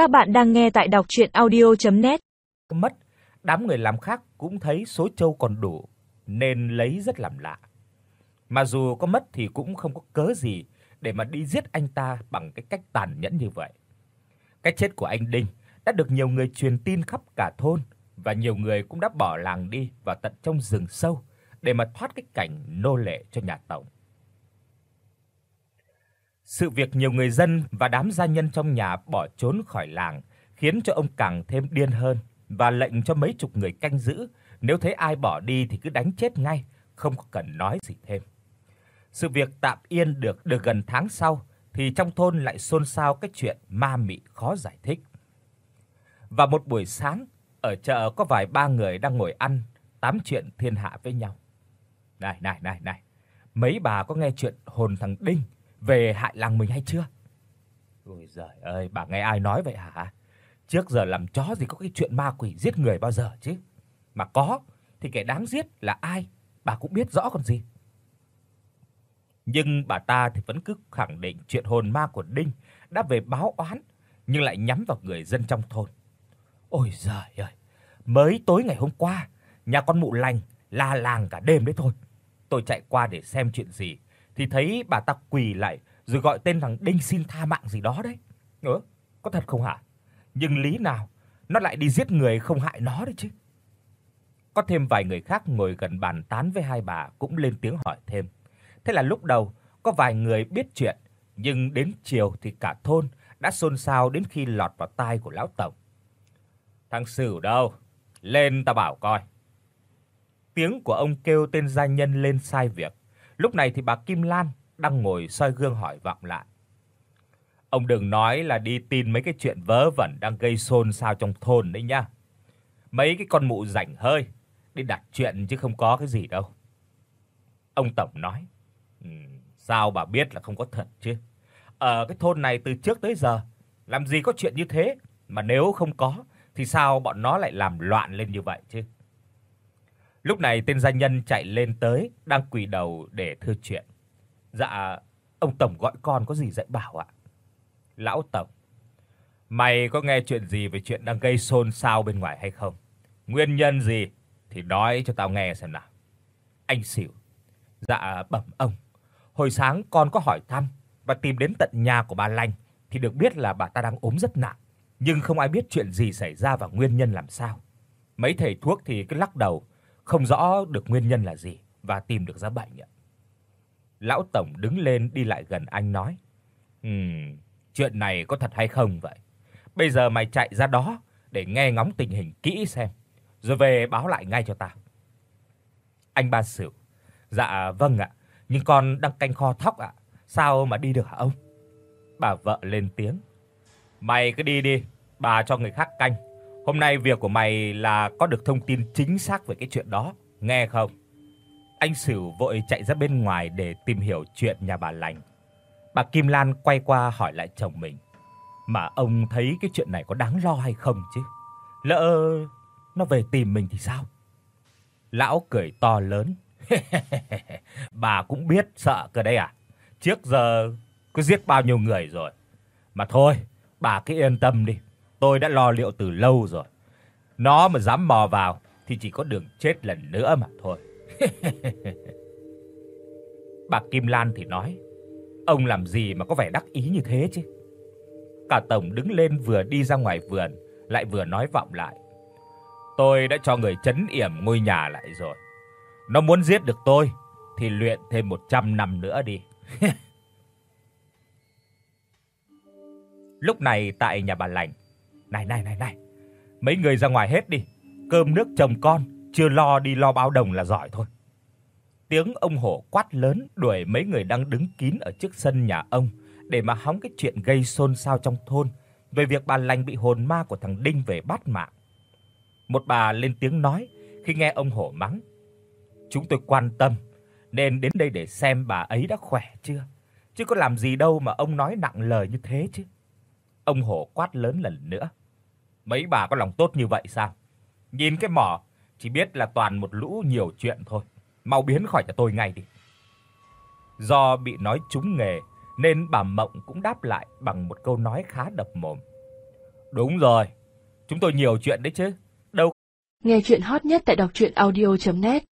Các bạn đang nghe tại đọc audio net Mất, đám người làm khác cũng thấy số trâu còn đủ nên lấy rất làm lạ. Mà dù có mất thì cũng không có cớ gì để mà đi giết anh ta bằng cái cách tàn nhẫn như vậy. Cái chết của anh Đinh đã được nhiều người truyền tin khắp cả thôn và nhiều người cũng đã bỏ làng đi vào tận trong rừng sâu để mà thoát cái cảnh nô lệ cho nhà Tổng. Sự việc nhiều người dân và đám gia nhân trong nhà bỏ trốn khỏi làng khiến cho ông càng thêm điên hơn và lệnh cho mấy chục người canh giữ, nếu thấy ai bỏ đi thì cứ đánh chết ngay, không có cần nói gì thêm. Sự việc tạm yên được được gần tháng sau thì trong thôn lại xôn xao cái chuyện ma mị khó giải thích. Và một buổi sáng, ở chợ có vài ba người đang ngồi ăn, tám chuyện thiên hạ với nhau. Này này này này, mấy bà có nghe chuyện hồn thằng Đinh về hại làng mình hay chưa? Ôi giời ơi, bà nghe ai nói vậy hả? Trước giờ làm chó gì có cái chuyện ma quỷ giết người bao giờ chứ? Mà có thì kẻ đáng giết là ai, bà cũng biết rõ còn gì. Nhưng bà ta thì vẫn cứ khẳng định chuyện hồn ma của Đinh đã về báo oán nhưng lại nhắm vào người dân trong thôn. Ôi giời ơi, mới tối ngày hôm qua, nhà con mụ lành la làng cả đêm đấy thôi. Tôi chạy qua để xem chuyện gì thì thấy bà ta quỳ lại rồi gọi tên thằng Đinh xin tha mạng gì đó đấy. Ơ, có thật không hả? Nhưng lý nào nó lại đi giết người không hại nó đấy chứ. Có thêm vài người khác ngồi gần bàn tán với hai bà cũng lên tiếng hỏi thêm. Thế là lúc đầu có vài người biết chuyện, nhưng đến chiều thì cả thôn đã xôn xao đến khi lọt vào tai của lão tổng. Thằng Sửu đâu? Lên ta bảo coi. Tiếng của ông kêu tên gia nhân lên sai việc. Lúc này thì bà Kim Lan đang ngồi soi gương hỏi vọng lại. Ông đừng nói là đi tin mấy cái chuyện vớ vẩn đang gây xôn xao trong thôn đấy nhá. Mấy cái con mụ rảnh hơi đi đặt chuyện chứ không có cái gì đâu. Ông tổng nói, ừ, sao bà biết là không có thật chứ? Ở cái thôn này từ trước tới giờ làm gì có chuyện như thế, mà nếu không có thì sao bọn nó lại làm loạn lên như vậy chứ?" Lúc này tên gia nhân chạy lên tới, đang quỳ đầu để thưa chuyện. "Dạ, ông tổng gọi con có gì dạy bảo ạ?" "Lão tổng, mày có nghe chuyện gì về chuyện đang gây xôn xao bên ngoài hay không? Nguyên nhân gì thì nói cho tao nghe xem nào." Anh xỉu. "Dạ bẩm ông, hồi sáng con có hỏi thăm và tìm đến tận nhà của bà Lành thì được biết là bà ta đang ốm rất nặng, nhưng không ai biết chuyện gì xảy ra và nguyên nhân làm sao. Mấy thầy thuốc thì cứ lắc đầu, không rõ được nguyên nhân là gì và tìm được ra bệnh ạ." Lão tổng đứng lên đi lại gần anh nói: "Ừm, chuyện này có thật hay không vậy? Bây giờ mày chạy ra đó để nghe ngóng tình hình kỹ xem, rồi về báo lại ngay cho ta." Anh Ba Sửu: "Dạ vâng ạ, nhưng con đang canh kho thóc ạ, sao mà đi được hả ông?" Bà vợ lên tiếng: "Mày cứ đi đi, bà cho người khác canh. Hôm nay việc của mày là có được thông tin chính xác về cái chuyện đó, nghe không?" Anh Sửu vội chạy ra bên ngoài để tìm hiểu chuyện nhà bà Lành. Bà Kim Lan quay qua hỏi lại chồng mình: "Mà ông thấy cái chuyện này có đáng lo hay không chứ? Lỡ nó về tìm mình thì sao?" Lão cười to lớn: "Bà cũng biết sợ cơ đấy à? Trước giờ cứ giết bao nhiêu người rồi. Mà thôi, bà cứ yên tâm đi, tôi đã lo liệu từ lâu rồi. Nó mà dám mò vào thì chỉ có đường chết lần nữa mà thôi." Bà Kim Lan thì nói: "Ông làm gì mà có vẻ đắc ý như thế chứ?" Cả tổng đứng lên vừa đi ra ngoài vườn, lại vừa nói vọng lại: "Tôi đã cho người trấn yểm ngôi nhà lại rồi. Nó muốn giết được tôi thì luyện thêm 100 năm nữa đi." Lúc này tại nhà bà Lành, "Này này này này, mấy người ra ngoài hết đi, cơm nước chồng con chưa lo đi lo báo đồng là giỏi thôi." Tiếng ông hổ quát lớn đuổi mấy người đang đứng kín ở trước sân nhà ông để mà hóng cái chuyện gây xôn xao trong thôn về việc bà Lành bị hồn ma của thằng Đinh về bắt mạng. Một bà lên tiếng nói khi nghe ông hổ mắng: "Chúng tôi quan tâm nên đến đây để xem bà ấy đã khỏe chưa, chứ có làm gì đâu mà ông nói nặng lời như thế chứ." Ông hổ quát lớn lần nữa: "Mấy bà có lòng tốt như vậy sao? Nhìn cái mỏ, chỉ biết là toàn một lũ nhiều chuyện thôi." mau biến khỏi nhà tôi ngay đi. Do bị nói trúng nghề, nên bà Mộng cũng đáp lại bằng một câu nói khá đập mồm. Đúng rồi. Chúng tôi nhiều chuyện đấy chứ. Đâu Nghe truyện hot nhất tại doctruyenaudio.net